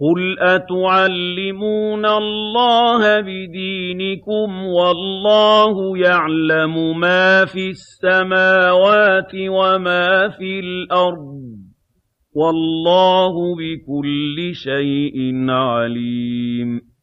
قُلْ أَتُعَلِّمُونَ اللَّهَ بِدِينِكُمْ وَاللَّهُ يَعْلَمُ مَا فِي السَّمَاوَاتِ وَمَا فِي الْأَرْضِ ۚ وَاللَّهُ بِكُلِّ شَيْءٍ عَلِيمٌ